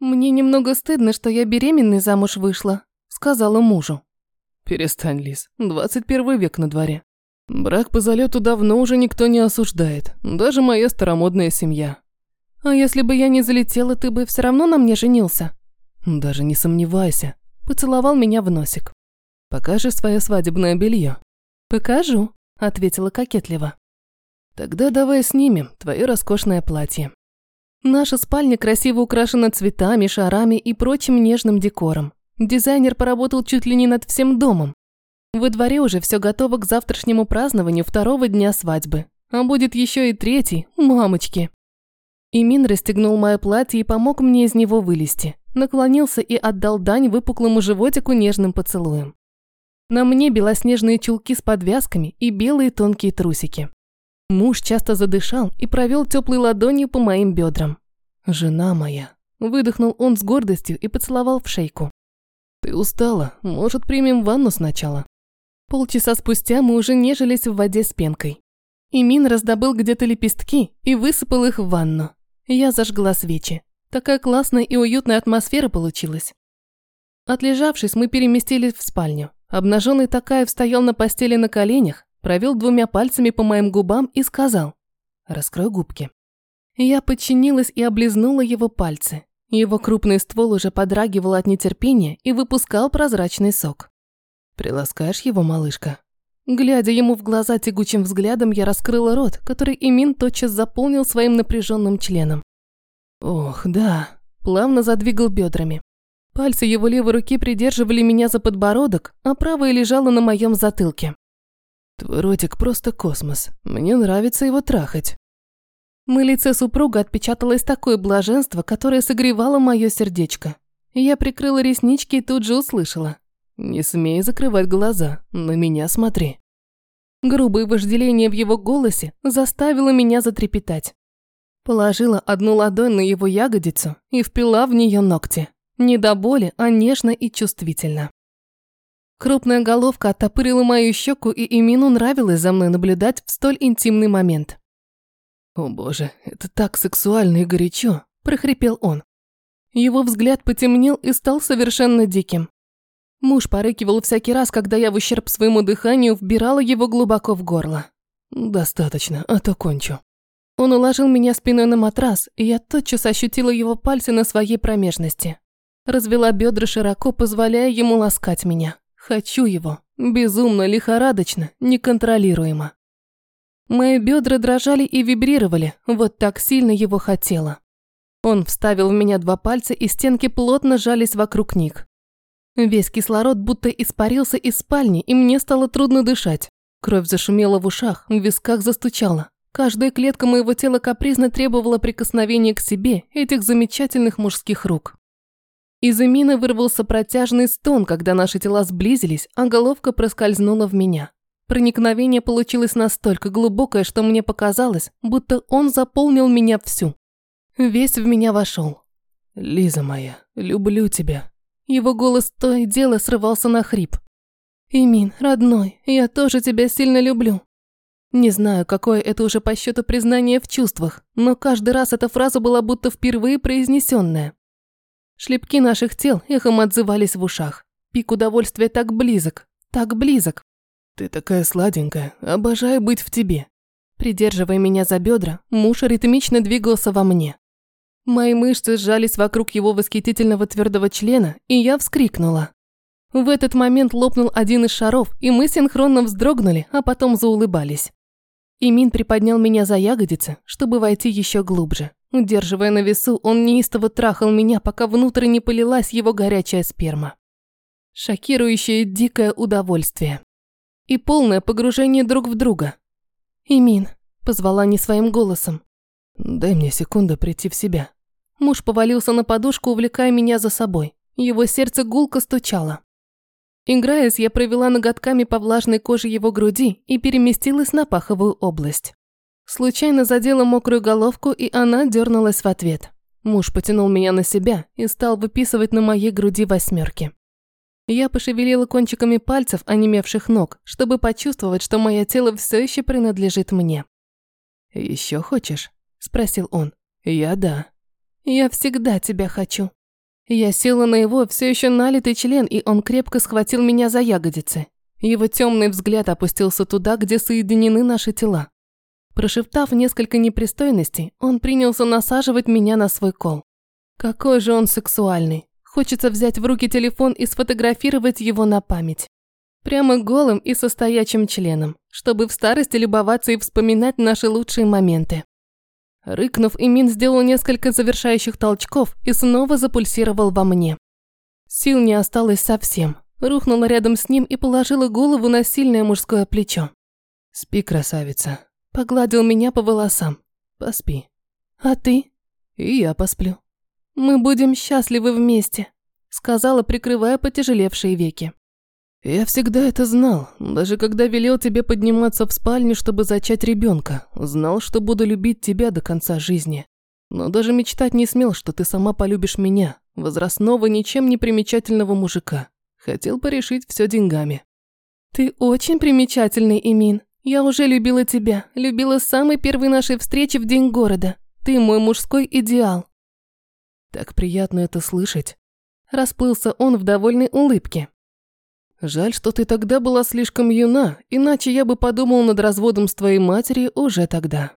«Мне немного стыдно, что я беременной замуж вышла», – сказала мужу. «Перестань, Лиз, 21 век на дворе. Брак по залету давно уже никто не осуждает, даже моя старомодная семья». «А если бы я не залетела, ты бы все равно на мне женился?» «Даже не сомневайся», – поцеловал меня в носик. «Покажешь свое свадебное белье?» «Покажу», – ответила кокетливо. «Тогда давай снимем твое роскошное платье». Наша спальня красиво украшена цветами, шарами и прочим нежным декором. Дизайнер поработал чуть ли не над всем домом. Во дворе уже все готово к завтрашнему празднованию второго дня свадьбы. А будет еще и третий, мамочки. Имин расстегнул мое платье и помог мне из него вылезти. Наклонился и отдал дань выпуклому животику нежным поцелуем. На мне белоснежные чулки с подвязками и белые тонкие трусики. Муж часто задышал и провел теплой ладонью по моим бедрам. «Жена моя», – выдохнул он с гордостью и поцеловал в шейку. «Ты устала, может, примем ванну сначала?» Полчаса спустя мы уже нежились в воде с пенкой. Имин раздобыл где-то лепестки и высыпал их в ванну. Я зажгла свечи. Такая классная и уютная атмосфера получилась. Отлежавшись, мы переместились в спальню. Обнаженный Такаев стоял на постели на коленях, провел двумя пальцами по моим губам и сказал «Раскрой губки». Я подчинилась и облизнула его пальцы. Его крупный ствол уже подрагивал от нетерпения и выпускал прозрачный сок. «Приласкаешь его, малышка?» Глядя ему в глаза тягучим взглядом, я раскрыла рот, который Имин тотчас заполнил своим напряженным членом. «Ох, да», плавно задвигал бедрами. Пальцы его левой руки придерживали меня за подбородок, а правая лежала на моем затылке. Твой ротик просто космос. Мне нравится его трахать. На лице супруга отпечаталось такое блаженство, которое согревало мое сердечко. Я прикрыла реснички и тут же услышала. «Не смей закрывать глаза, на меня смотри». Грубое вожделение в его голосе заставило меня затрепетать. Положила одну ладонь на его ягодицу и впила в нее ногти. Не до боли, а нежно и чувствительно. Крупная головка оттопырила мою щеку, и Эмину нравилось за мной наблюдать в столь интимный момент. «О боже, это так сексуально и горячо!» – прохрипел он. Его взгляд потемнел и стал совершенно диким. Муж порыкивал всякий раз, когда я в ущерб своему дыханию вбирала его глубоко в горло. «Достаточно, а то кончу». Он уложил меня спиной на матрас, и я тотчас ощутила его пальцы на своей промежности. Развела бедра широко, позволяя ему ласкать меня. Хочу его. Безумно, лихорадочно, неконтролируемо. Мои бедра дрожали и вибрировали, вот так сильно его хотела. Он вставил в меня два пальца, и стенки плотно жались вокруг них. Весь кислород будто испарился из спальни, и мне стало трудно дышать. Кровь зашумела в ушах, в висках застучала. Каждая клетка моего тела капризно требовала прикосновения к себе этих замечательных мужских рук. Из Эмины вырвался протяжный стон, когда наши тела сблизились, а головка проскользнула в меня. Проникновение получилось настолько глубокое, что мне показалось, будто он заполнил меня всю. Весь в меня вошел. «Лиза моя, люблю тебя». Его голос то и дело срывался на хрип. «Имин, родной, я тоже тебя сильно люблю». Не знаю, какое это уже по счету признание в чувствах, но каждый раз эта фраза была будто впервые произнесенная. Шлепки наших тел эхом отзывались в ушах. Пик удовольствия так близок, так близок. «Ты такая сладенькая, обожаю быть в тебе». Придерживая меня за бедра, муж ритмично двигался во мне. Мои мышцы сжались вокруг его восхитительного твердого члена, и я вскрикнула. В этот момент лопнул один из шаров, и мы синхронно вздрогнули, а потом заулыбались. Имин приподнял меня за ягодицы, чтобы войти еще глубже. Удерживая на весу, он неистово трахал меня, пока внутрь не полилась его горячая сперма. Шокирующее дикое удовольствие. И полное погружение друг в друга. «Имин», – позвала не своим голосом. «Дай мне секунду прийти в себя». Муж повалился на подушку, увлекая меня за собой. Его сердце гулко стучало. Играясь, я провела ноготками по влажной коже его груди и переместилась на паховую область. Случайно задела мокрую головку, и она дернулась в ответ. Муж потянул меня на себя и стал выписывать на моей груди восьмерки. Я пошевелила кончиками пальцев онемевших ног, чтобы почувствовать, что мое тело все еще принадлежит мне. Еще хочешь? – спросил он. Я да. Я всегда тебя хочу. Я села на его все еще налитый член, и он крепко схватил меня за ягодицы. Его темный взгляд опустился туда, где соединены наши тела. Прошептав несколько непристойностей, он принялся насаживать меня на свой кол. Какой же он сексуальный. Хочется взять в руки телефон и сфотографировать его на память. Прямо голым и со стоячим членом, чтобы в старости любоваться и вспоминать наши лучшие моменты. Рыкнув, Имин сделал несколько завершающих толчков и снова запульсировал во мне. Сил не осталось совсем. Рухнула рядом с ним и положила голову на сильное мужское плечо. «Спи, красавица». Погладил меня по волосам. «Поспи». «А ты?» «И я посплю». «Мы будем счастливы вместе», сказала, прикрывая потяжелевшие веки. Я всегда это знал, даже когда велел тебе подниматься в спальню, чтобы зачать ребенка. Знал, что буду любить тебя до конца жизни. Но даже мечтать не смел, что ты сама полюбишь меня, возрастного, ничем не примечательного мужика. Хотел порешить все деньгами. Ты очень примечательный, Имин. Я уже любила тебя, любила с самой первой нашей встречи в день города. Ты мой мужской идеал. Так приятно это слышать. Расплылся он в довольной улыбке. Жаль, что ты тогда была слишком юна, иначе я бы подумал над разводом с твоей матери уже тогда.